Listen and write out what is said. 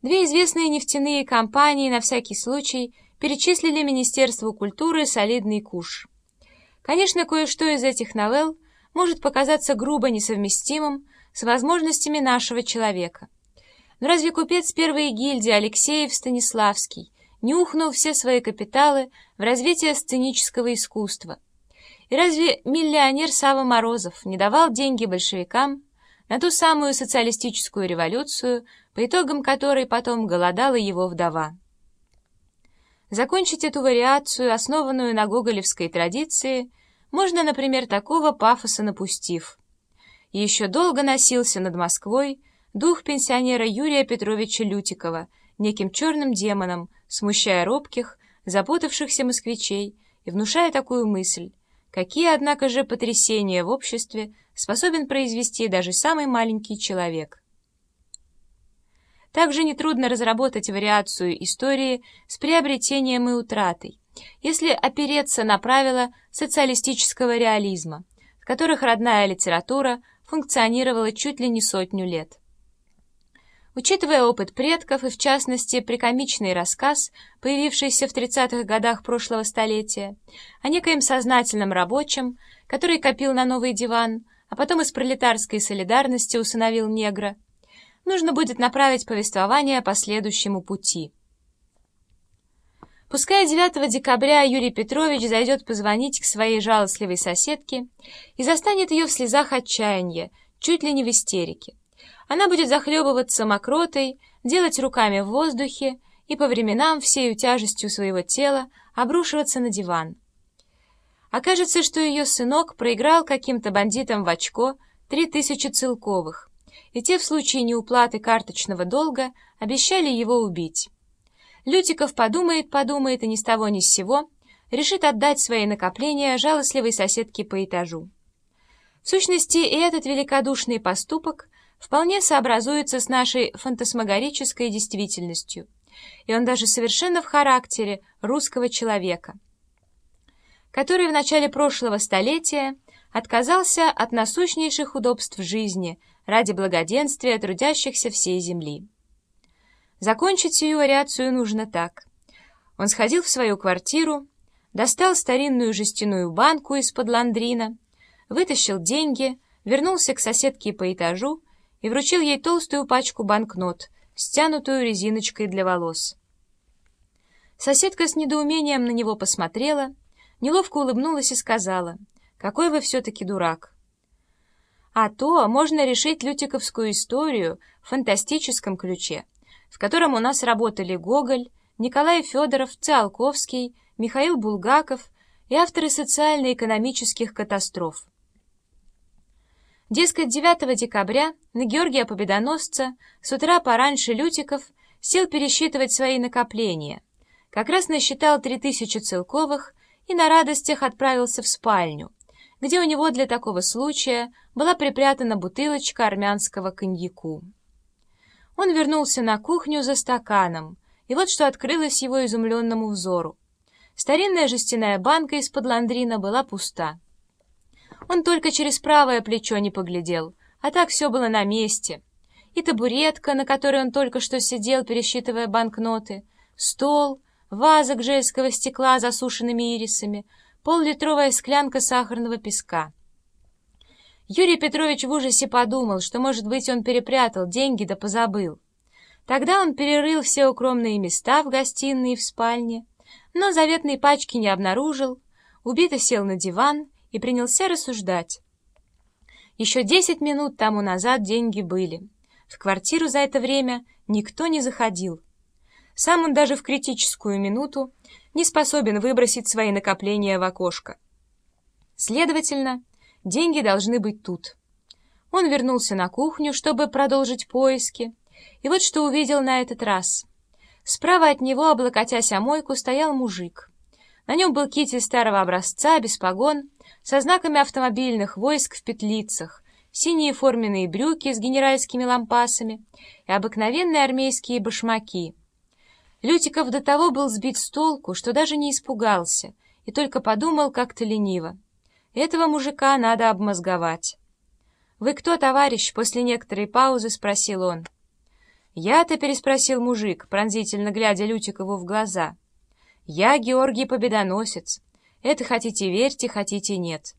Две известные нефтяные компании на всякий случай перечислили Министерству культуры солидный куш. Конечно, кое-что из этих новелл может показаться грубо несовместимым с возможностями нашего человека. Но разве купец первой гильдии Алексеев Станиславский не ухнул все свои капиталы в развитие сценического искусства? И разве миллионер Сава Морозов не давал деньги большевикам на ту самую социалистическую революцию, по итогам которой потом голодала его вдова? Закончить эту вариацию, основанную на гоголевской традиции, можно, например, такого пафоса напустив. Еще долго носился над Москвой дух пенсионера Юрия Петровича Лютикова, неким черным демоном, смущая робких, запутавшихся москвичей и внушая такую мысль, какие, однако же, потрясения в обществе способен произвести даже самый маленький человек. Также нетрудно разработать вариацию истории с приобретением и утратой, если опереться на правила социалистического реализма, в которых родная литература функционировала чуть ли не сотню лет. Учитывая опыт предков и, в частности, прикомичный рассказ, появившийся в 30-х годах прошлого столетия, о некоем сознательном рабочем, который копил на новый диван, а потом из пролетарской солидарности усыновил негра, нужно будет направить повествование по следующему пути. Пускай 9 декабря Юрий Петрович зайдет позвонить к своей жалостливой соседке и застанет ее в слезах отчаяния, чуть ли не в истерике. Она будет захлебываться мокротой, делать руками в воздухе и по временам всею тяжестью своего тела обрушиваться на диван. Окажется, что ее сынок проиграл каким-то бандитам в очко три тысячи целковых, и те в случае неуплаты карточного долга обещали его убить. Лютиков подумает-подумает и ни с того ни с сего решит отдать свои накопления жалостливой соседке по этажу. В сущности, и этот великодушный поступок вполне сообразуется с нашей фантасмагорической действительностью, и он даже совершенно в характере русского человека, который в начале прошлого столетия отказался от насущнейших удобств жизни ради благоденствия трудящихся всей земли. Закончить сию вариацию нужно так. Он сходил в свою квартиру, достал старинную жестяную банку из-под ландрина, вытащил деньги, вернулся к соседке по этажу и вручил ей толстую пачку банкнот, стянутую резиночкой для волос. Соседка с недоумением на него посмотрела, неловко улыбнулась и сказала, «Какой вы все-таки дурак!» А то можно решить лютиковскую историю в фантастическом ключе, в котором у нас работали Гоголь, Николай Федоров, Циолковский, Михаил Булгаков и авторы социально-экономических катастроф. Дескать, 9 декабря на Георгия Победоносца с утра пораньше Лютиков сел пересчитывать свои накопления. Как раз насчитал 3000 целковых и на радостях отправился в спальню, где у него для такого случая была припрятана бутылочка армянского коньяку. Он вернулся на кухню за стаканом, и вот что открылось его изумленному взору. Старинная жестяная банка из-под ландрина была пуста. Он только через правое плечо не поглядел, а так все было на месте. И табуретка, на которой он только что сидел, пересчитывая банкноты, стол, ваза гжельского стекла с засушенными ирисами, поллитровая склянка сахарного песка. Юрий Петрович в ужасе подумал, что, может быть, он перепрятал деньги да позабыл. Тогда он перерыл все укромные места в гостиной и в спальне, но заветной пачки не обнаружил, убито сел на диван и принялся рассуждать. Еще десять минут тому назад деньги были. В квартиру за это время никто не заходил. Сам он даже в критическую минуту не способен выбросить свои накопления в окошко. Следовательно, деньги должны быть тут. Он вернулся на кухню, чтобы продолжить поиски, и вот что увидел на этот раз. Справа от него, облокотясь о мойку, стоял мужик. На нем был китель старого образца, без погон, со знаками автомобильных войск в петлицах, синие форменные брюки с генеральскими лампасами и обыкновенные армейские башмаки. Лютиков до того был сбит с толку, что даже не испугался, и только подумал как-то лениво. Этого мужика надо обмозговать. «Вы кто, товарищ?» — после некоторой паузы спросил он. «Я-то?» — переспросил мужик, пронзительно глядя Лютикову в глаза. «Я Георгий Победоносец. Это хотите верьте, хотите нет».